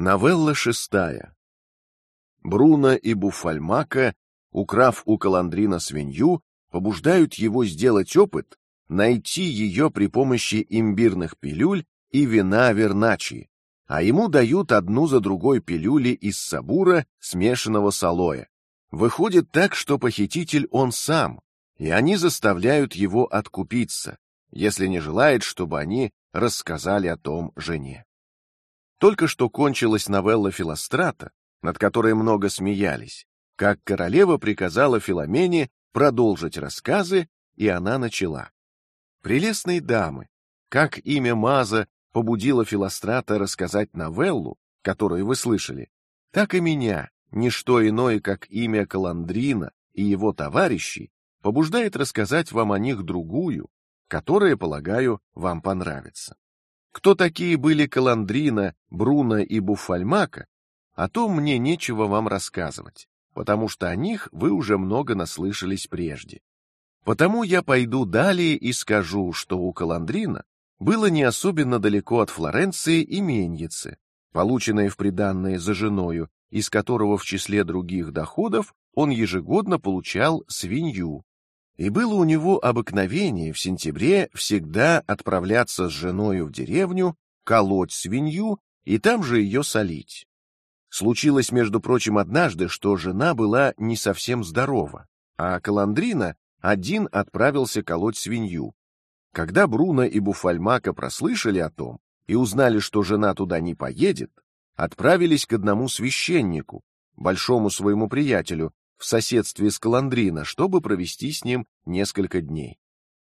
Новелла шестая. Бруно и Буфальмака, украв у Каландрина свинью, побуждают его сделать опыт, найти ее при помощи имбирных пилюль и вина верначи, а ему дают одну за другой пилюли из сабура, смешанного с алоэ. Выходит так, что похититель он сам, и они заставляют его откупиться, если не желает, чтобы они рассказали о том жене. Только что кончилась новелла Филострата, над которой много смеялись, как королева приказала Филомене продолжить рассказы, и она начала: прелестные дамы, как имя Маза побудило Филострата рассказать новеллу, которую вы слышали, так и меня, не что иное, как имя Каландрина и его товарищей, побуждает рассказать вам о них другую, которая, полагаю, вам понравится. Кто такие были Каландрина, Бруно и Буфальмака, о том мне нечего вам рассказывать, потому что о них вы уже много наслышались прежде. Потому я пойду далее и скажу, что у Каландрина было не особенно далеко от Флоренции именьице, полученное в приданное за женою, из которого в числе других доходов он ежегодно получал свинью, и было у него обыкновение в сентябре всегда отправляться с женой в деревню, колоть свинью и там же ее солить. Случилось, между прочим, однажды, что жена была не совсем здорова, а Каландрина один отправился колоть свинью. Когда Бруно и Буфальмака прослышали о том и узнали, что жена туда не поедет, отправились к одному священнику, большому своему приятелю, в соседстве с Каландрина, чтобы провести с ним несколько дней.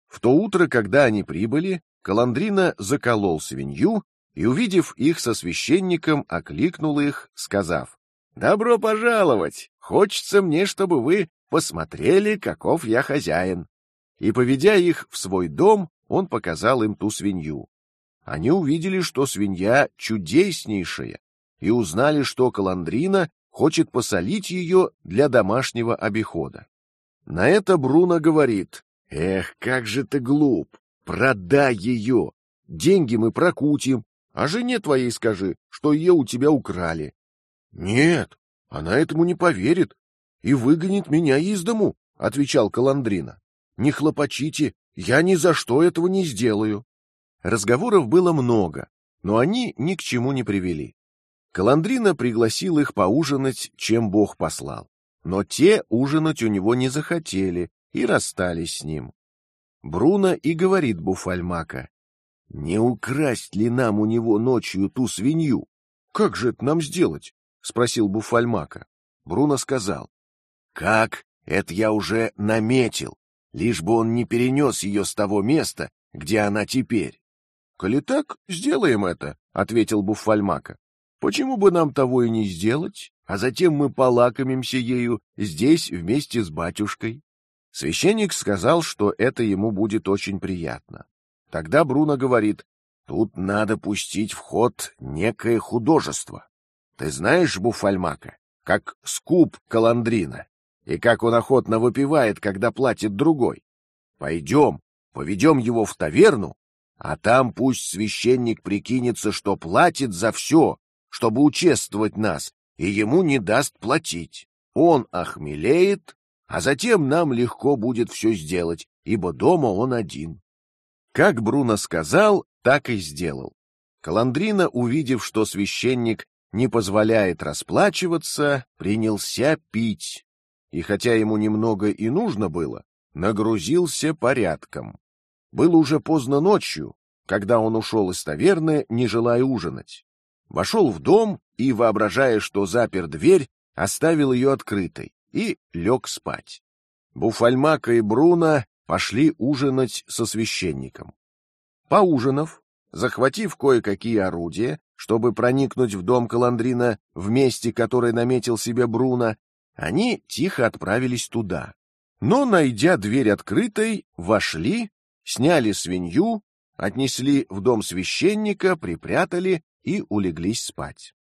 В то утро, когда они прибыли, Каландрина заколол свинью и, увидев их со священником, окликнул их, сказав: "Добро пожаловать! Хочется мне, чтобы вы посмотрели, каков я хозяин". И поведя их в свой дом, он показал им ту свинью. Они увидели, что свинья чудеснейшая, и узнали, что Каландрина хочет посолить ее для домашнего обихода. На это Бруно говорит: "Эх, как же ты глуп! Продай ее, деньги мы прокутим, а жене твоей скажи, что ее у тебя украли". Нет, она этому не поверит и выгонит меня из дому, отвечал Каландрина. Не хлопочите, я ни за что этого не сделаю. Разговоров было много, но они ни к чему не привели. Каландрина пригласил их поужинать, чем Бог послал, но те ужинать у него не захотели и расстались с ним. Бруно и говорит Буфальмака: не украсть ли нам у него ночью ту свинью? Как же это нам сделать? спросил Буфальмака. Бруно сказал: как? Это я уже наметил, лишь бы он не перенес ее с того места, где она теперь. Коли так, сделаем это, ответил Буфальмака. Почему бы нам того и не сделать, а затем мы полакомимся ею здесь вместе с батюшкой? Священник сказал, что это ему будет очень приятно. Тогда Бруно говорит: тут надо пустить в ход некое художество. Ты знаешь Буфальмака, как скуп Каландрина, и как он охотно выпивает, когда платит другой. Пойдем, поведем его в таверну, а там пусть священник прикинется, что платит за все, чтобы учествовать нас, и ему не даст платить. Он охмелеет, а затем нам легко будет все сделать, ибо дома он один. Как Бруно сказал, так и сделал. Каландрина, увидев, что священник не позволяет расплачиваться, принялся пить, и хотя ему немного и нужно было, нагрузился порядком. Было уже поздно ночью, когда он ушел из таверны, не желая ужинать вошел в дом и, воображая, что запер дверь, оставил ее открытой и лег спать. Буфальмака и Бруно пошли ужинать со священником. Поужинав, захватив кое-какие орудия, чтобы проникнуть в дом Каландрина в месте, которое наметил себе Бруно, они тихо отправились туда. Но, найдя дверь открытой, вошли, сняли свинью, отнесли в дом священника, припрятали и улеглись спать.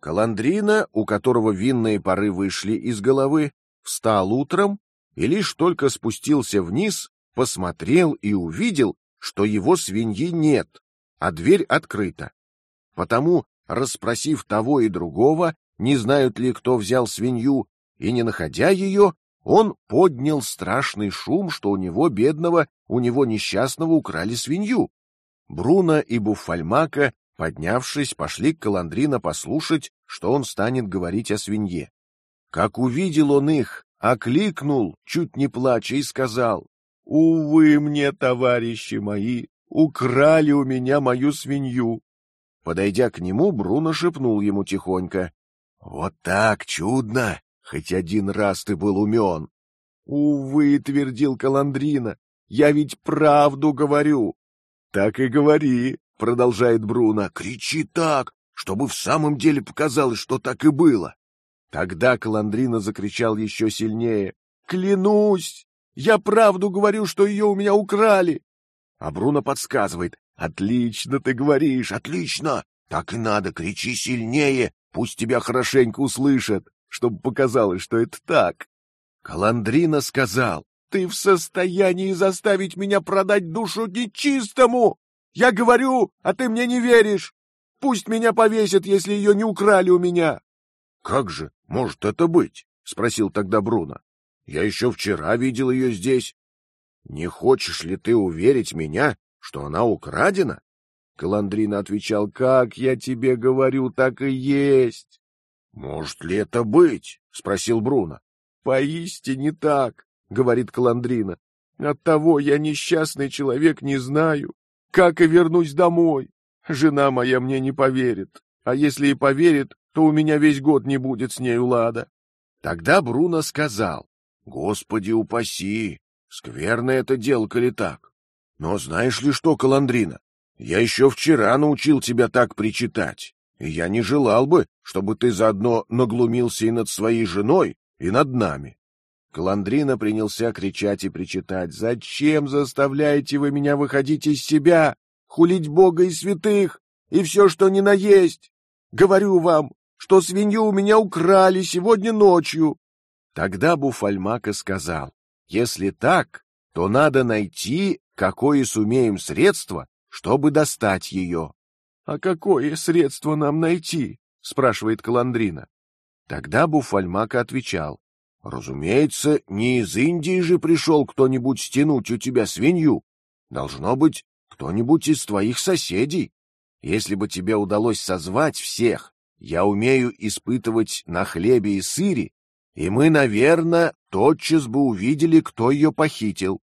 Каландрина, у которого винные пары вышли из головы, встал утром и лишь только спустился вниз, посмотрел и увидел, что его свиньи нет, а дверь открыта. Потому расспросив того и другого, не знают ли, кто взял свинью, и не находя ее, он поднял страшный шум, что у него бедного, у него несчастного украли свинью. Бруно и Буффальмака, поднявшись, пошли к Каландрина послушать, что он станет говорить о свинье. Как увидел он их, окликнул, чуть не плача, и сказал: "Увы мне, товарищи мои, украли у меня мою свинью". Подойдя к нему, Бруно шепнул ему тихонько: "Вот так чудно, хоть один раз ты был умен". "Увы", твердил Каландрина, "я ведь правду говорю". Так и говори, продолжает Бруно. Кричи так, чтобы в самом деле показалось, что так и было. Тогда Каландрина закричал еще сильнее: "Клянусь, я правду говорю, что ее у меня украли". А Бруно подсказывает: "Отлично ты говоришь, отлично. Так и надо, кричи сильнее, пусть тебя хорошенько услышат, чтобы показалось, что это так". Каландрина сказал: "Ты в состоянии заставить меня продать душу нечистому? Я говорю, а ты мне не веришь. Пусть меня повесят, если ее не украли у меня". Как же может это быть? спросил тогда Бруно. Я еще вчера видел ее здесь. Не хочешь ли ты уверить меня, что она украдена? Каландрина отвечал: "Как я тебе говорю, так и есть". Может ли это быть? спросил Бруно. Поистине так, говорит Каландрина. Оттого я несчастный человек не знаю, как и вернусь домой. Жена моя мне не поверит, а если и поверит, то у меня весь год не будет с нею лада. Тогда Бруно сказал: Господи упаси, скверно это дело, коли так. Но знаешь ли что, Каландрина, я еще вчера научил тебя так причитать, и я не желал бы, чтобы ты заодно наглумился и над своей женой, и над нами. Каландрина принялся кричать и причитать: "Зачем заставляете вы меня выходить из себя, хулить Бога и святых и все, что ни на есть? Говорю вам, что свинью у меня украли сегодня ночью. Тогда Буфальмака сказал: "Если так, то надо найти, какое сумеем средство, чтобы достать ее". А какое средство нам найти? спрашивает Каландрина. Тогда Буфальмака отвечал: "Разумеется, не из Индии же пришел кто-нибудь стянуть у тебя свинью. Должно быть кто-нибудь из твоих соседей. Если бы тебе удалось созвать всех я умею испытывать на хлебе и сыре, и мы, наверное, тотчас бы увидели, кто ее похитил.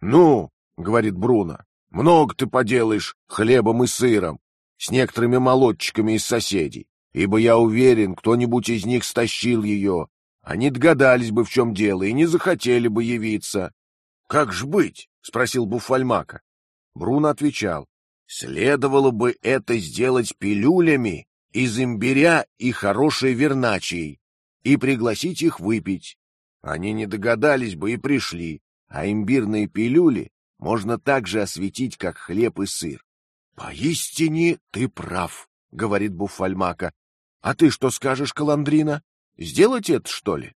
Ну, говорит Бруно, много ты поделаешь хлебом и сыром с некоторыми молодчиками из соседей, ибо я уверен, кто-нибудь из них стащил ее. Они догадались бы, в чем дело, и не захотели бы явиться. Как ж быть? спросил Буфальмака. Бруно отвечал: следовало бы это сделать пилюлями из имбиря и хорошей верначей и пригласить их выпить. Они не догадались бы и пришли, а имбирные пилюли можно также осветить, как хлеб и сыр. Поистине ты прав, говорит Буфальмака. А ты что скажешь, Каландрина? Сделать это что ли?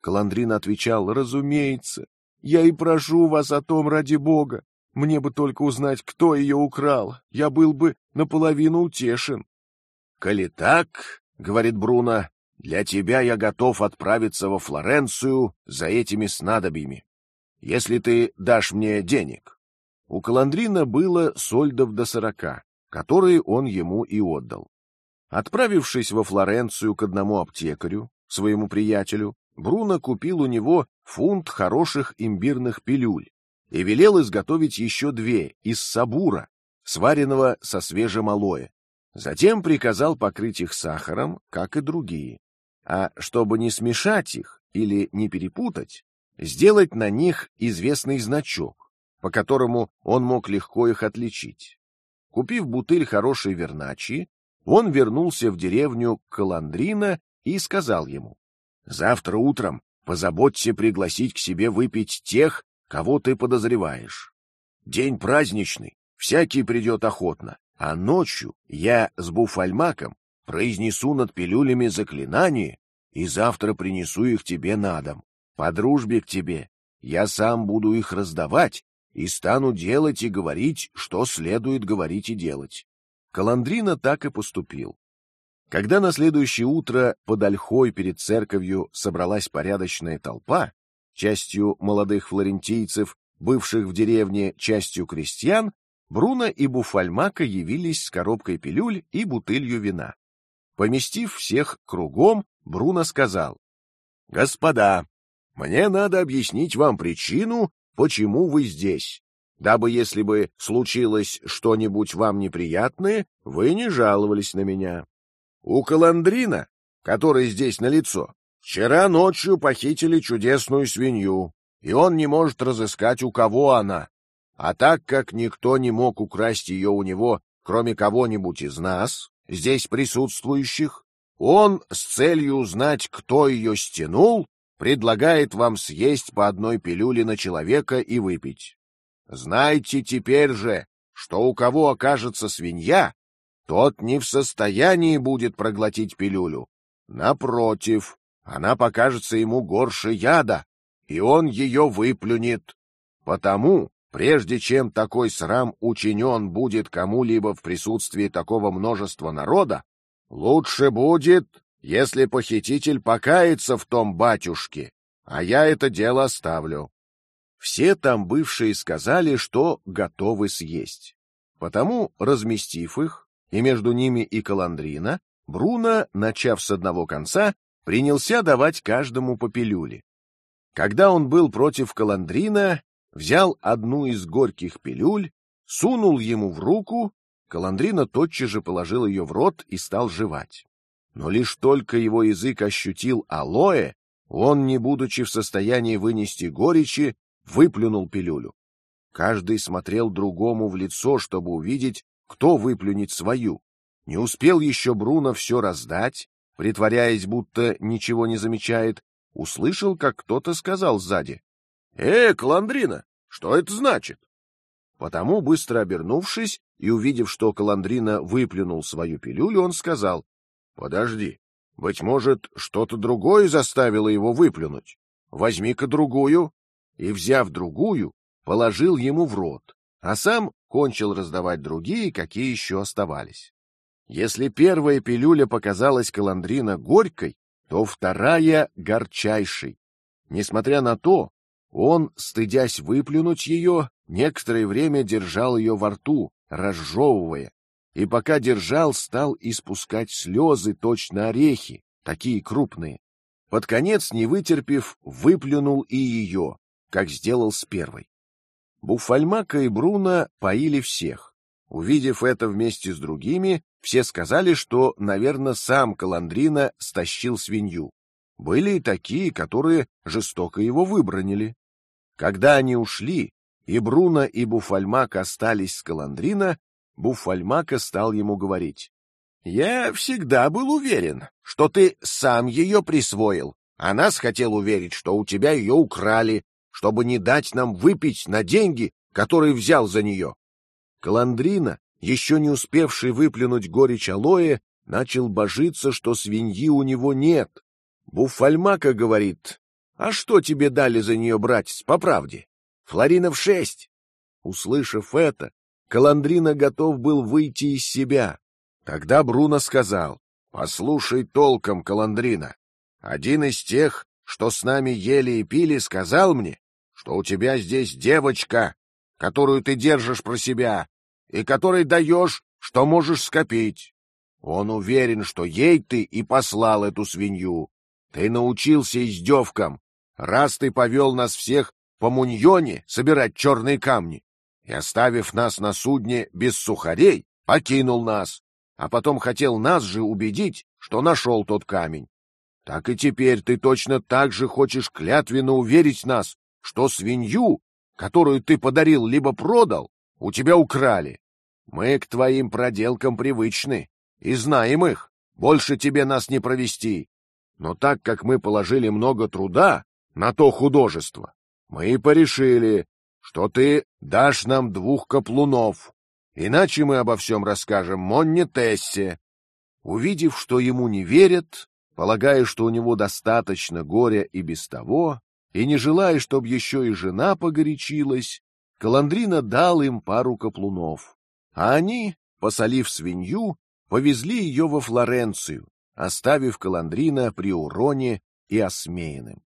Каландрина отвечал: разумеется. Я и прошу вас о том ради Бога. Мне бы только узнать, кто ее украл. Я был бы наполовину утешен. Коли так, говорит Бруно, для тебя я готов отправиться во Флоренцию за этими снадобьями, если ты дашь мне денег. У Каландрина было сольдов до сорока, которые он ему и отдал. Отправившись во Флоренцию к одному аптекарю, своему приятелю, Бруно купил у него фунт хороших имбирных пилюль и велел изготовить еще две из сабура, сваренного со свежим алоэ. Затем приказал покрыть их сахаром, как и другие, а чтобы не смешать их или не перепутать, сделать на них известный значок, по которому он мог легко их отличить. Купив бутыль хорошей верначи, он вернулся в деревню Каландрина и сказал ему: "Завтра утром позаботься пригласить к себе выпить тех, кого ты подозреваешь. День праздничный, всякий придет охотно, а ночью я с буфальмаком произнесу над пилюлями заклинание и завтра принесу их тебе на дом. По дружбе к тебе я сам буду их раздавать и стану делать и говорить, что следует говорить и делать. Каландрина так и поступил. Когда на следующее утро под ольхой перед церковью собралась порядочная толпа, частью молодых флорентийцев, бывших в деревне, частью крестьян, Бруно и Буфальмака явились с коробкой пилюль и бутылью вина. Поместив всех кругом, Бруно сказал: "Господа, мне надо объяснить вам причину, почему вы здесь, дабы, если бы случилось что-нибудь вам неприятное, вы не жаловались на меня. У Каландрина, который здесь на лицо, вчера ночью похитили чудесную свинью, и он не может разыскать, у кого она. А так как никто не мог украсть ее у него, кроме кого-нибудь из нас, здесь присутствующих, он с целью узнать, кто ее стянул, предлагает вам съесть по одной пилюле на человека и выпить. Знайте теперь же, что у кого окажется свинья, тот не в состоянии будет проглотить пилюлю. Напротив, она покажется ему горше яда, и он ее выплюнет. Потому, прежде чем такой срам учинен будет кому-либо в присутствии такого множества народа, лучше будет, если похититель покается в том батюшке, а я это дело оставлю. Все там бывшие сказали, что готовы съесть. Потому, разместив их, и между ними и Каландрина, Бруно, начав с одного конца, принялся давать каждому по пилюле. Когда он был против Каландрина, взял одну из горьких пилюль, сунул ему в руку, Каландрина тотчас же положил ее в рот и стал жевать. Но лишь только его язык ощутил алоэ, он, не будучи в состоянии вынести горечи, выплюнул пилюлю. Каждый смотрел другому в лицо, чтобы увидеть, кто выплюнет свою. Не успел еще Бруно все раздать, притворяясь, будто ничего не замечает, услышал, как кто-то сказал сзади: "Э, Каландрина, что это значит?" Потому быстро обернувшись и увидев, что Каландрина выплюнул свою пилюлю, он сказал: "Подожди, быть может, что-то другое заставило его выплюнуть. Возьми-ка другую." И взяв другую, положил ему в рот, а сам кончил раздавать другие, какие еще оставались. Если первая пилюля показалась Каландрина горькой, то вторая горчайшей. Несмотря на то, он, стыдясь выплюнуть ее, некоторое время держал ее во рту, разжевывая, и пока держал, стал испускать слезы, точно орехи, такие крупные. Под конец, не вытерпев, выплюнул и ее, как сделал с первой. Буфальмака и Бруно поили всех. Увидев это вместе с другими, все сказали, что, наверное, сам Каландрина стащил свинью. Были и такие, которые жестоко его выбронили. Когда они ушли, и Бруно и Буфальмак остались с Каландрина, Буфальмака стал ему говорить: "Я всегда был уверен, что ты сам ее присвоил, а нас хотел уверить, что у тебя ее украли, чтобы не дать нам выпить на деньги, которые взял за нее. Каландрина, еще не успевший выплюнуть горечь алоэ, начал божиться, что свиньи у него нет. Буфальмака говорит: "А что тебе дали за нее, братец, по правде? Флоринов шесть". Услышав это, Каландрина готов был выйти из себя. Тогда Бруно сказал: "Послушай толком, Каландрина. Один из тех, что с нами ели и пили, сказал мне, что у тебя здесь девочка, которую ты держишь про себя и которой даешь, что можешь скопить. Он уверен, что ей ты и послал эту свинью. Ты научился издевкам, раз ты повел нас всех по Муньоне собирать черные камни и, оставив нас на судне без сухарей, покинул нас, а потом хотел нас же убедить, что нашел тот камень. Так и теперь ты точно так же хочешь клятвенно уверить нас, что свинью, которую ты подарил либо продал, у тебя украли. Мы к твоим проделкам привычны и знаем их. Больше тебе нас не провести. Но так как мы положили много труда на то художество, мы и порешили, что ты дашь нам двух каплунов, иначе мы обо всем расскажем Монне Тессе. Увидев, что ему не верят, полагая, что у него достаточно горя и без того, и не желая, чтобы еще и жена погорячилась, Каландрина дал им пару каплунов, а они, посолив свинью, повезли ее во Флоренцию, оставив Каландрина при уроне и осмеянным.